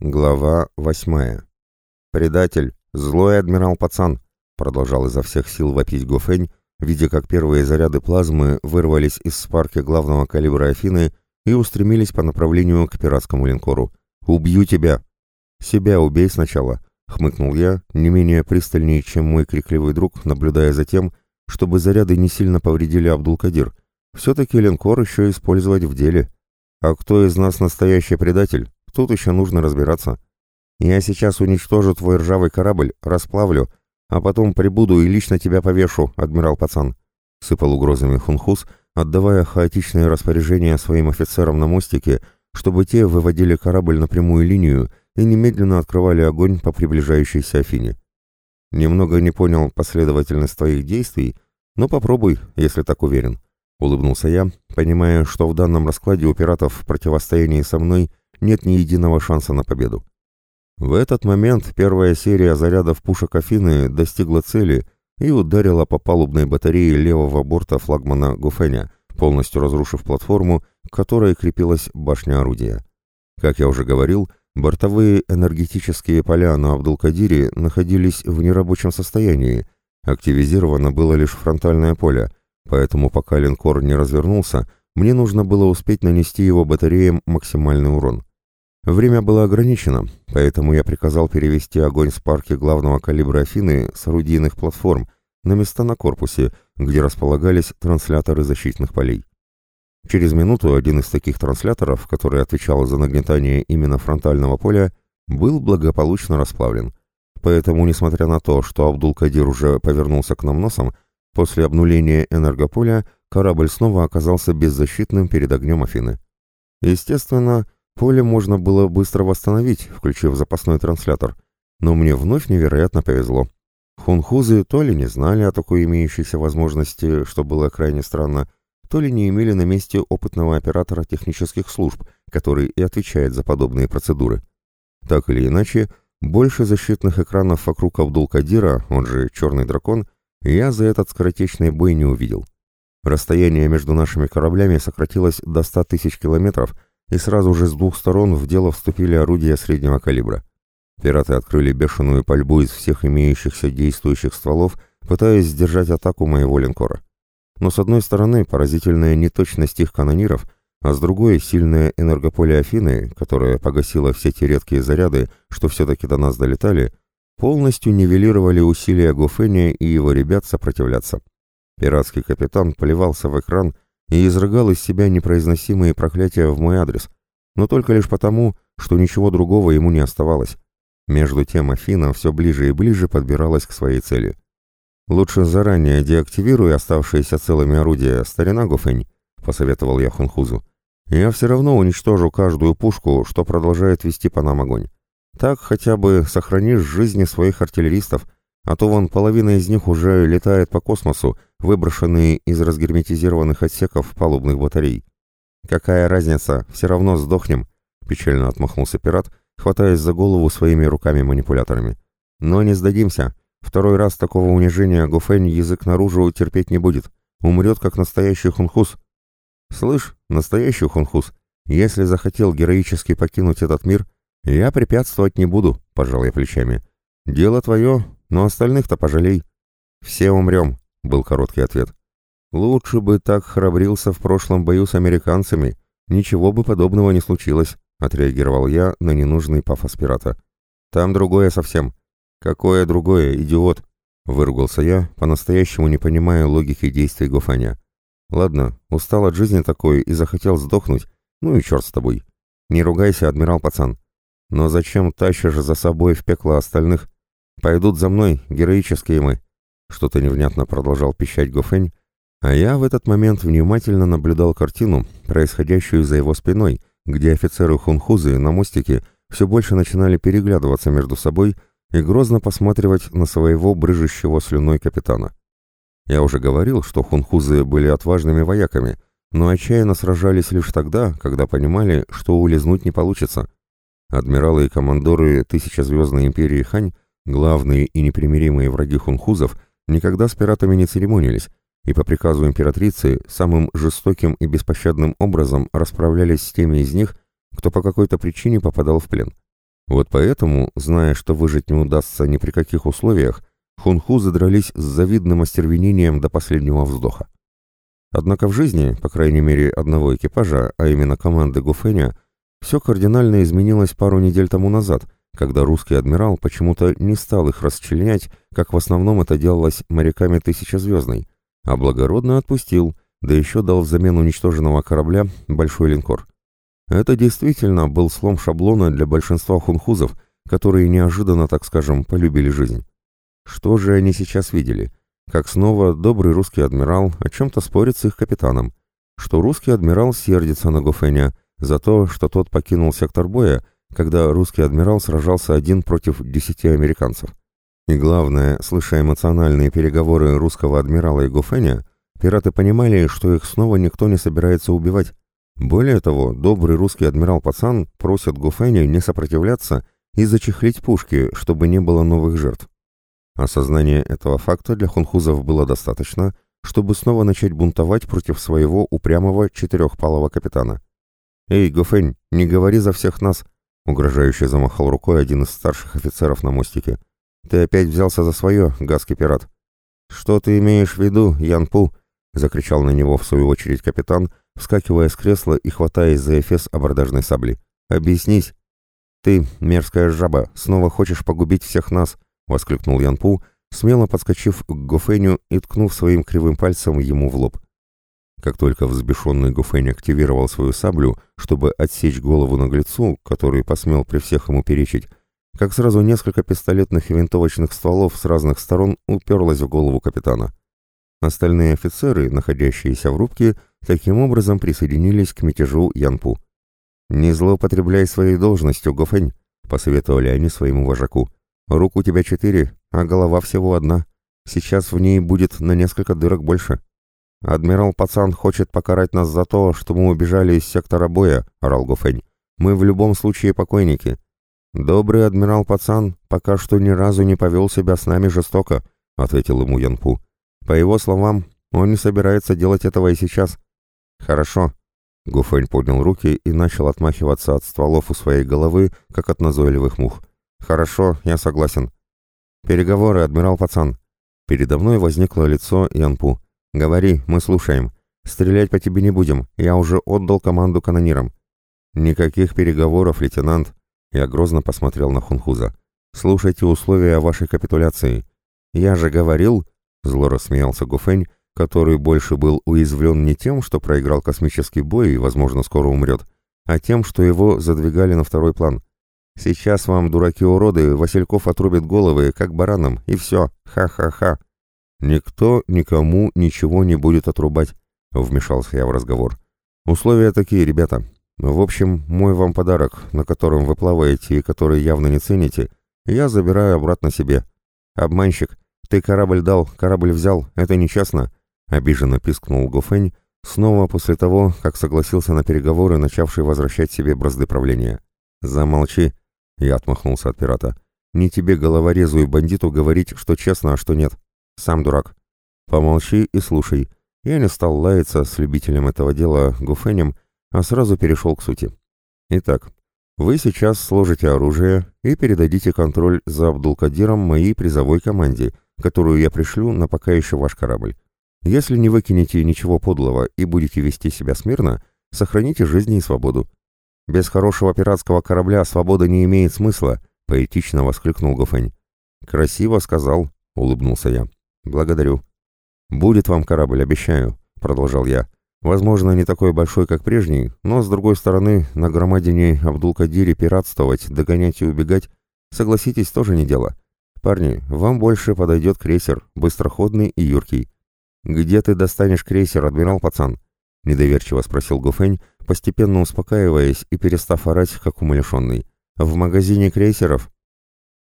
Глава восьмая. «Предатель! Злой адмирал-пацан!» продолжал изо всех сил вопить Гофень, видя, как первые заряды плазмы вырвались из спарки главного калибра Афины и устремились по направлению к пиратскому линкору. «Убью тебя!» «Себя убей сначала!» — хмыкнул я, не менее пристальнее, чем мой крикливый друг, наблюдая за тем, чтобы заряды не сильно повредили Абдул-Кадир. Все-таки линкор еще использовать в деле. А кто из нас настоящий предатель? Тут еще нужно разбираться. Я сейчас уничтожу твой ржавый корабль, расплавлю, а потом прибуду и лично тебя повешу, адмирал-пацан», — сыпал угрозами Хунхус, отдавая хаотичные распоряжения своим офицерам на мостике, чтобы те выводили корабль на прямую линию и немедленно открывали огонь по приближающейся Афине. «Немного не понял последовательность твоих действий, но попробуй, если так уверен», — улыбнулся я, понимая, что в данном раскладе у пиратов в противостоянии со мной нет ни единого шанса на победу. В этот момент первая серия зарядов пушек Афины достигла цели и ударила по палубной батарее левого борта флагмана Гуфеня, полностью разрушив платформу, к которой крепилась башня орудия. Как я уже говорил, бортовые энергетические поля на Абдул-Кадире находились в нерабочем состоянии, активизировано было лишь фронтальное поле, поэтому пока линкор не развернулся, мне нужно было успеть нанести его батареям максимальный урон. Время было ограничено, поэтому я приказал перевести огонь с парки главного калибра Афины с орудийных платформ на места на корпусе, где располагались трансляторы защитных полей. Через минуту один из таких трансляторов, который отвечал за нагнетание именно фронтального поля, был благополучно расплавлен. Поэтому, несмотря на то, что Абдул-Кадир уже повернулся к нам носом, после обнуления энергополя корабль снова оказался беззащитным перед огнем Афины. Естественно, Поле можно было быстро восстановить, включив запасной транслятор, но мне вновь невероятно повезло. Хунхузы то ли не знали о такой имеющейся возможности, что было крайне странно, то ли не имели на месте опытного оператора технических служб, который и отвечает за подобные процедуры. Так или иначе, больше защитных экранов вокруг Абдул-Кадира, он же «Черный дракон», я за этот скоротечный бой не увидел. Расстояние между нашими кораблями сократилось до 100 тысяч километров – и сразу же с двух сторон в дело вступили орудия среднего калибра. Пираты открыли бешеную пальбу из всех имеющихся действующих стволов, пытаясь сдержать атаку моего линкора. Но с одной стороны поразительная неточность их канониров, а с другой сильное энергополе Афины, которое погасило все те редкие заряды, что все-таки до нас долетали, полностью нивелировали усилия Гофения и его ребят сопротивляться. Пиратский капитан плевался в экран, и изрыгал из себя непроизносимые проклятия в мой адрес, но только лишь потому, что ничего другого ему не оставалось. Между тем Афина все ближе и ближе подбиралась к своей цели. «Лучше заранее деактивируй оставшиеся целыми орудия, старина Гуфень», — посоветовал я Хунхузу. «Я все равно уничтожу каждую пушку, что продолжает вести по нам огонь. Так хотя бы сохранишь жизни своих артиллеристов, а то вон половина из них уже летает по космосу, выброшенные из разгерметизированных отсеков палубных батарей. «Какая разница, все равно сдохнем», — печально отмахнулся пират, хватаясь за голову своими руками-манипуляторами. «Но не сдадимся. Второй раз такого унижения Гуфэнь язык наружу терпеть не будет. Умрет, как настоящий хунхус». «Слышь, настоящий хунхус, если захотел героически покинуть этот мир, я препятствовать не буду», — пожал я плечами. «Дело твое, но остальных-то пожалей. Все умрем, был короткий ответ. Лучше бы так храбрился в прошлом бою с американцами. Ничего бы подобного не случилось, отреагировал я на ненужный пафос пирата. Там другое совсем. Какое другое, идиот? Выругался я, по-настоящему не понимая логики действий Гофаня. Ладно, устал от жизни такой и захотел сдохнуть. Ну и черт с тобой. Не ругайся, адмирал пацан. Но зачем тащишь за собой в пекло остальных? «Пойдут за мной, героические мы», — что-то невнятно продолжал пищать Гофень, а я в этот момент внимательно наблюдал картину, происходящую за его спиной, где офицеры хунхузы на мостике все больше начинали переглядываться между собой и грозно посматривать на своего брыжущего слюной капитана. Я уже говорил, что хунхузы были отважными вояками, но отчаянно сражались лишь тогда, когда понимали, что улизнуть не получится. Адмиралы и командоры Тысячезвездной империи Хань Главные и непримиримые враги хунхузов никогда с пиратами не церемонились, и по приказу императрицы самым жестоким и беспощадным образом расправлялись с теми из них, кто по какой-то причине попадал в плен. Вот поэтому, зная, что выжить не удастся ни при каких условиях, хунхузы дрались с завидным остервенением до последнего вздоха. Однако в жизни, по крайней мере, одного экипажа, а именно команды Гуфеня, все кардинально изменилось пару недель тому назад, когда русский адмирал почему-то не стал их расчленять, как в основном это делалось моряками Тысячезвездной, а благородно отпустил, да еще дал взамен уничтоженного корабля большой линкор. Это действительно был слом шаблона для большинства хунхузов, которые неожиданно, так скажем, полюбили жизнь. Что же они сейчас видели? Как снова добрый русский адмирал о чем-то спорит с их капитаном. Что русский адмирал сердится на Гофеня за то, что тот покинул сектор боя, когда русский адмирал сражался один против десяти американцев. И главное, слыша эмоциональные переговоры русского адмирала и Гофеня, пираты понимали, что их снова никто не собирается убивать, более того, добрый русский адмирал Пацан просит Гуфэня не сопротивляться и зачехлить пушки, чтобы не было новых жертв. Осознание этого факта для хунхузов было достаточно, чтобы снова начать бунтовать против своего упрямого четырехпалого капитана. «Эй, Гофень, не говори за всех нас!» — угрожающе замахал рукой один из старших офицеров на мостике. «Ты опять взялся за свое, газский пират!» «Что ты имеешь в виду, Ян Пу?» — закричал на него в свою очередь капитан, вскакивая с кресла и хватаясь за эфес абордажной сабли. «Объяснись!» «Ты, мерзкая жаба, снова хочешь погубить всех нас!» — воскликнул Янпу, смело подскочив к Гофеню и ткнув своим кривым пальцем ему в лоб. Как только взбешенный Гофень активировал свою саблю, чтобы отсечь голову наглецу, который посмел при всех ему перечить, как сразу несколько пистолетных и винтовочных стволов с разных сторон уперлось в голову капитана. Остальные офицеры, находящиеся в рубке, таким образом присоединились к мятежу Янпу. «Не злоупотребляй своей должностью, Гофэнь», — посоветовали они своему вожаку. «Рук у тебя четыре, а голова всего одна. Сейчас в ней будет на несколько дырок больше». «Адмирал Пацан хочет покарать нас за то, что мы убежали из сектора боя», — орал Гофэнь. «Мы в любом случае покойники». «Добрый адмирал Пацан пока что ни разу не повел себя с нами жестоко», — ответил ему Янпу. По его словам, он не собирается делать этого и сейчас. Хорошо. Гуфэнь поднял руки и начал отмахиваться от стволов у своей головы, как от назойливых мух. Хорошо, я согласен. Переговоры, адмирал пацан. Передо мной возникло лицо Янпу. Говори, мы слушаем. Стрелять по тебе не будем, я уже отдал команду канонирам. Никаких переговоров, лейтенант. Я грозно посмотрел на Хунхуза. Слушайте условия вашей капитуляции. Я же говорил, Зло рассмеялся Гуфэнь, который больше был уязвлен не тем, что проиграл космический бой и, возможно, скоро умрет, а тем, что его задвигали на второй план. Сейчас вам, дураки-уроды, Васильков отрубит головы, как баранам, и все, ха-ха-ха. Никто никому ничего не будет отрубать, вмешался я в разговор. Условия такие, ребята. В общем, мой вам подарок, на котором вы плаваете и который явно не цените, я забираю обратно себе. Обманщик, «Ты корабль дал, корабль взял, это нечестно», — обиженно пискнул Гофень, снова после того, как согласился на переговоры, начавший возвращать себе бразды правления. «Замолчи», — я отмахнулся от пирата. «Не тебе, головорезу и бандиту, говорить, что честно, а что нет. Сам дурак. Помолчи и слушай». Я не стал лаяться с любителем этого дела Гуфенем, а сразу перешел к сути. Итак, вы сейчас сложите оружие и передадите контроль за Абдулкадиром моей призовой команде — которую я пришлю на пока еще ваш корабль. Если не выкинете ничего подлого и будете вести себя смирно, сохраните жизни и свободу. Без хорошего пиратского корабля свобода не имеет смысла, поэтично воскликнул Гофень. Красиво сказал, улыбнулся я. Благодарю. Будет вам корабль, обещаю, продолжал я. Возможно, не такой большой, как прежний, но, с другой стороны, на громадине Абдул-Кадире пиратствовать, догонять и убегать, согласитесь, тоже не дело. «Парни, вам больше подойдет крейсер, быстроходный и юркий». «Где ты достанешь крейсер, адмирал пацан?» — недоверчиво спросил Гуфень, постепенно успокаиваясь и перестав орать, как умалишенный. «В магазине крейсеров?»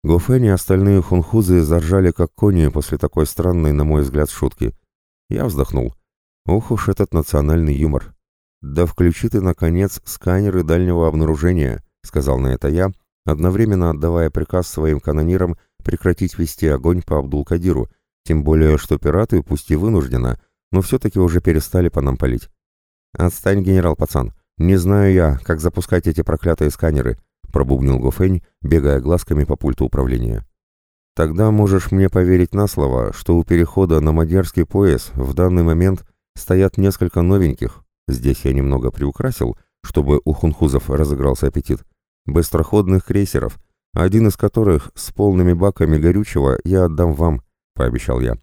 Гуфень и остальные хунхузы заржали, как кони после такой странной, на мой взгляд, шутки. Я вздохнул. Ох уж этот национальный юмор. «Да включи ты, наконец, сканеры дальнего обнаружения», — сказал на это я, одновременно отдавая приказ своим канонирам прекратить вести огонь по Абдул-Кадиру, тем более, что пираты, пусть и вынужденно, но все-таки уже перестали по нам палить. «Отстань, генерал-пацан. Не знаю я, как запускать эти проклятые сканеры», пробубнил Гофень, бегая глазками по пульту управления. «Тогда можешь мне поверить на слово, что у перехода на мадьярский пояс в данный момент стоят несколько новеньких, здесь я немного приукрасил, чтобы у хунхузов разыгрался аппетит, быстроходных крейсеров, один из которых с полными баками горючего я отдам вам», — пообещал я.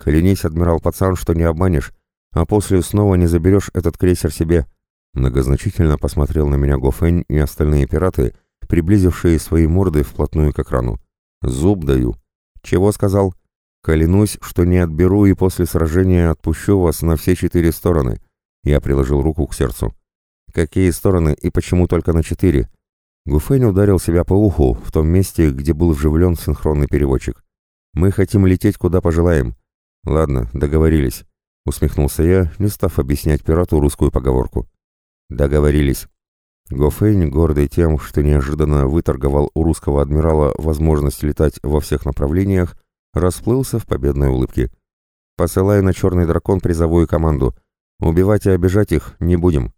«Клянись, адмирал пацан, что не обманешь, а после снова не заберешь этот крейсер себе». Многозначительно посмотрел на меня Гофень и остальные пираты, приблизившие свои морды вплотную к экрану. «Зуб даю». «Чего сказал?» «Клянусь, что не отберу и после сражения отпущу вас на все четыре стороны». Я приложил руку к сердцу. «Какие стороны и почему только на четыре?» Гуфень ударил себя по уху, в том месте, где был вживлен синхронный переводчик. «Мы хотим лететь, куда пожелаем». «Ладно, договорились», — усмехнулся я, не став объяснять пирату русскую поговорку. Договорились. Гофейн, гордый тем, что неожиданно выторговал у русского адмирала возможность летать во всех направлениях, расплылся в победной улыбке. «Посылай на черный дракон призовую команду. Убивать и обижать их не будем».